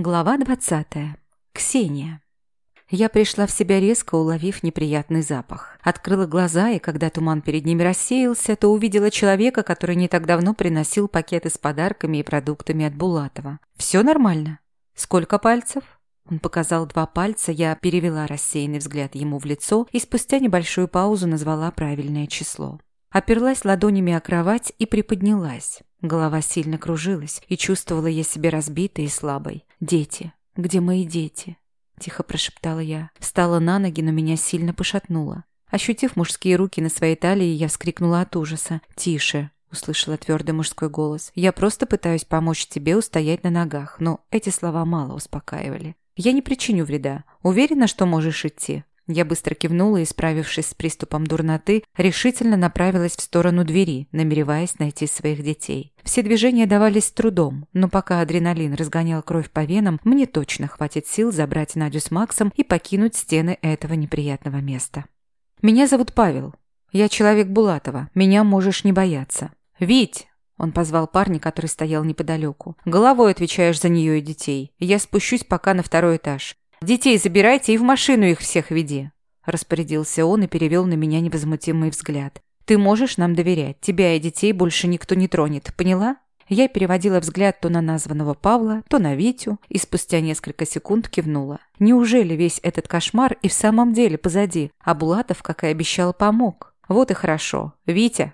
Глава 20. Ксения. Я пришла в себя резко, уловив неприятный запах. Открыла глаза, и когда туман перед ними рассеялся, то увидела человека, который не так давно приносил пакеты с подарками и продуктами от Булатова. «Все нормально? Сколько пальцев?» Он показал два пальца, я перевела рассеянный взгляд ему в лицо и спустя небольшую паузу назвала правильное число. Оперлась ладонями о кровать и приподнялась. Голова сильно кружилась, и чувствовала я себя разбитой и слабой. «Дети! Где мои дети?» Тихо прошептала я. Встала на ноги, но меня сильно пошатнуло. Ощутив мужские руки на своей талии, я вскрикнула от ужаса. «Тише!» — услышала твердый мужской голос. «Я просто пытаюсь помочь тебе устоять на ногах, но эти слова мало успокаивали. Я не причиню вреда. Уверена, что можешь идти?» Я быстро кивнула и, справившись с приступом дурноты, решительно направилась в сторону двери, намереваясь найти своих детей. Все движения давались с трудом, но пока адреналин разгонял кровь по венам, мне точно хватит сил забрать Надю с Максом и покинуть стены этого неприятного места. «Меня зовут Павел. Я человек Булатова. Меня можешь не бояться. Вить!» Он позвал парня, который стоял неподалеку. «Головой отвечаешь за нее и детей. Я спущусь пока на второй этаж. Детей забирайте и в машину их всех веди», – распорядился он и перевел на меня невозмутимый взгляд. «Ты можешь нам доверять. Тебя и детей больше никто не тронет. Поняла?» Я переводила взгляд то на названного Павла, то на Витю, и спустя несколько секунд кивнула. Неужели весь этот кошмар и в самом деле позади, а Булатов, как и обещал, помог? Вот и хорошо. Витя!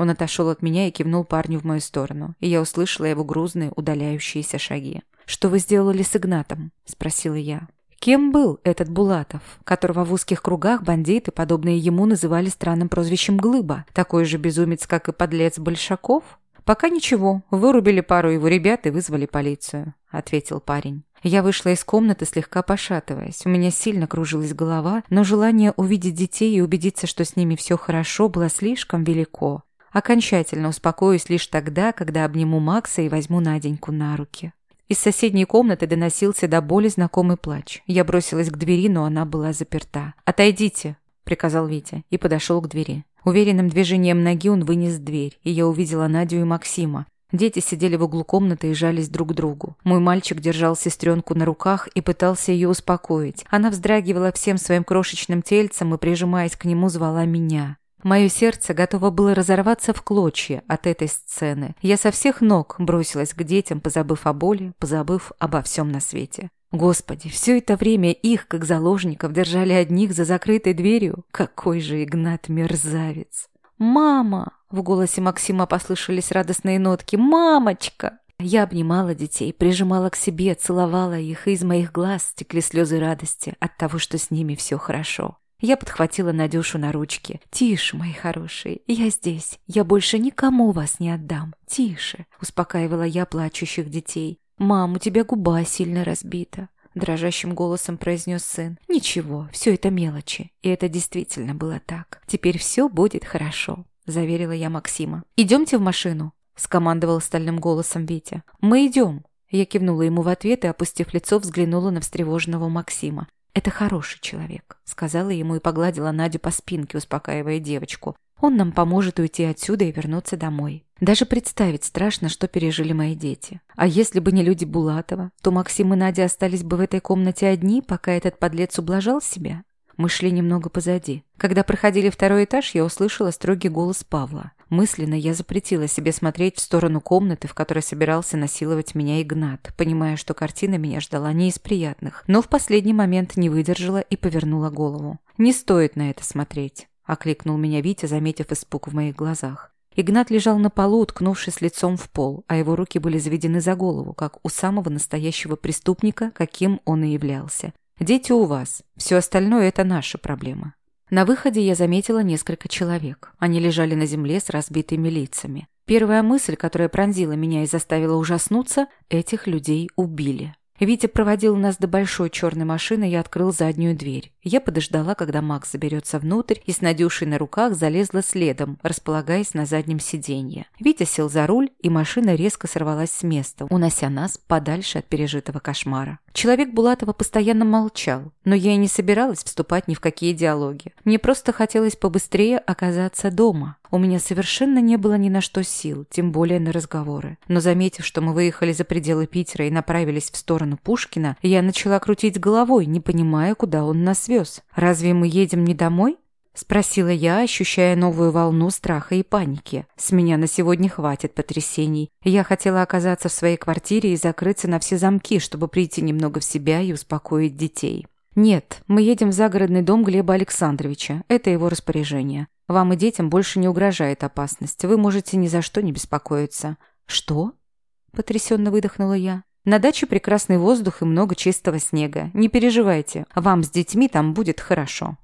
Он отошел от меня и кивнул парню в мою сторону, и я услышала его грузные удаляющиеся шаги. «Что вы сделали с Игнатом?» – спросила я. Кем был этот Булатов, которого в узких кругах бандиты, подобные ему, называли странным прозвищем Глыба? Такой же безумец, как и подлец Большаков? «Пока ничего. Вырубили пару его ребят и вызвали полицию», – ответил парень. Я вышла из комнаты, слегка пошатываясь. У меня сильно кружилась голова, но желание увидеть детей и убедиться, что с ними все хорошо, было слишком велико. Окончательно успокоюсь лишь тогда, когда обниму Макса и возьму Наденьку на руки. Из соседней комнаты доносился до боли знакомый плач. Я бросилась к двери, но она была заперта. «Отойдите!» – приказал Витя и подошел к двери. Уверенным движением ноги он вынес дверь, и я увидела Надю и Максима. Дети сидели в углу комнаты и жались друг к другу. Мой мальчик держал сестренку на руках и пытался ее успокоить. Она вздрагивала всем своим крошечным тельцем и, прижимаясь к нему, звала меня. Мое сердце готово было разорваться в клочья от этой сцены. Я со всех ног бросилась к детям, позабыв о боли, позабыв обо всем на свете. Господи, все это время их, как заложников, держали одних за закрытой дверью. Какой же Игнат мерзавец! «Мама!» — в голосе Максима послышались радостные нотки. «Мамочка!» Я обнимала детей, прижимала к себе, целовала их, и из моих глаз текли слезы радости от того, что с ними все хорошо. Я подхватила Надюшу на ручки. «Тише, мои хорошие, я здесь. Я больше никому вас не отдам. Тише!» Успокаивала я плачущих детей. «Мам, у тебя губа сильно разбита», — дрожащим голосом произнес сын. «Ничего, все это мелочи». И это действительно было так. «Теперь все будет хорошо», — заверила я Максима. «Идемте в машину», — скомандовал стальным голосом Витя. «Мы идем». Я кивнула ему в ответ и, опустив лицо, взглянула на встревоженного Максима. «Это хороший человек», — сказала ему и погладила Надю по спинке, успокаивая девочку. «Он нам поможет уйти отсюда и вернуться домой. Даже представить страшно, что пережили мои дети. А если бы не люди Булатова, то Максим и Надя остались бы в этой комнате одни, пока этот подлец ублажал себя. Мы шли немного позади. Когда проходили второй этаж, я услышала строгий голос Павла. Мысленно я запретила себе смотреть в сторону комнаты, в которой собирался насиловать меня Игнат, понимая, что картина меня ждала не из приятных, но в последний момент не выдержала и повернула голову. «Не стоит на это смотреть», — окликнул меня Витя, заметив испуг в моих глазах. Игнат лежал на полу, уткнувшись лицом в пол, а его руки были заведены за голову, как у самого настоящего преступника, каким он и являлся. Дети у вас. Все остальное – это наша проблема. На выходе я заметила несколько человек. Они лежали на земле с разбитыми лицами. Первая мысль, которая пронзила меня и заставила ужаснуться – этих людей убили. Витя проводил нас до большой черной машины и открыл заднюю дверь. Я подождала, когда Макс заберется внутрь, и с Надюшей на руках залезла следом, располагаясь на заднем сиденье. Витя сел за руль, и машина резко сорвалась с места, унося нас подальше от пережитого кошмара. Человек Булатова постоянно молчал, но я и не собиралась вступать ни в какие диалоги. Мне просто хотелось побыстрее оказаться дома. У меня совершенно не было ни на что сил, тем более на разговоры. Но заметив, что мы выехали за пределы Питера и направились в сторону Пушкина, я начала крутить головой, не понимая, куда он нас вез. «Разве мы едем не домой?» Спросила я, ощущая новую волну страха и паники. С меня на сегодня хватит потрясений. Я хотела оказаться в своей квартире и закрыться на все замки, чтобы прийти немного в себя и успокоить детей. «Нет, мы едем в загородный дом Глеба Александровича. Это его распоряжение. Вам и детям больше не угрожает опасность. Вы можете ни за что не беспокоиться». «Что?» – потрясенно выдохнула я. «На даче прекрасный воздух и много чистого снега. Не переживайте, вам с детьми там будет хорошо».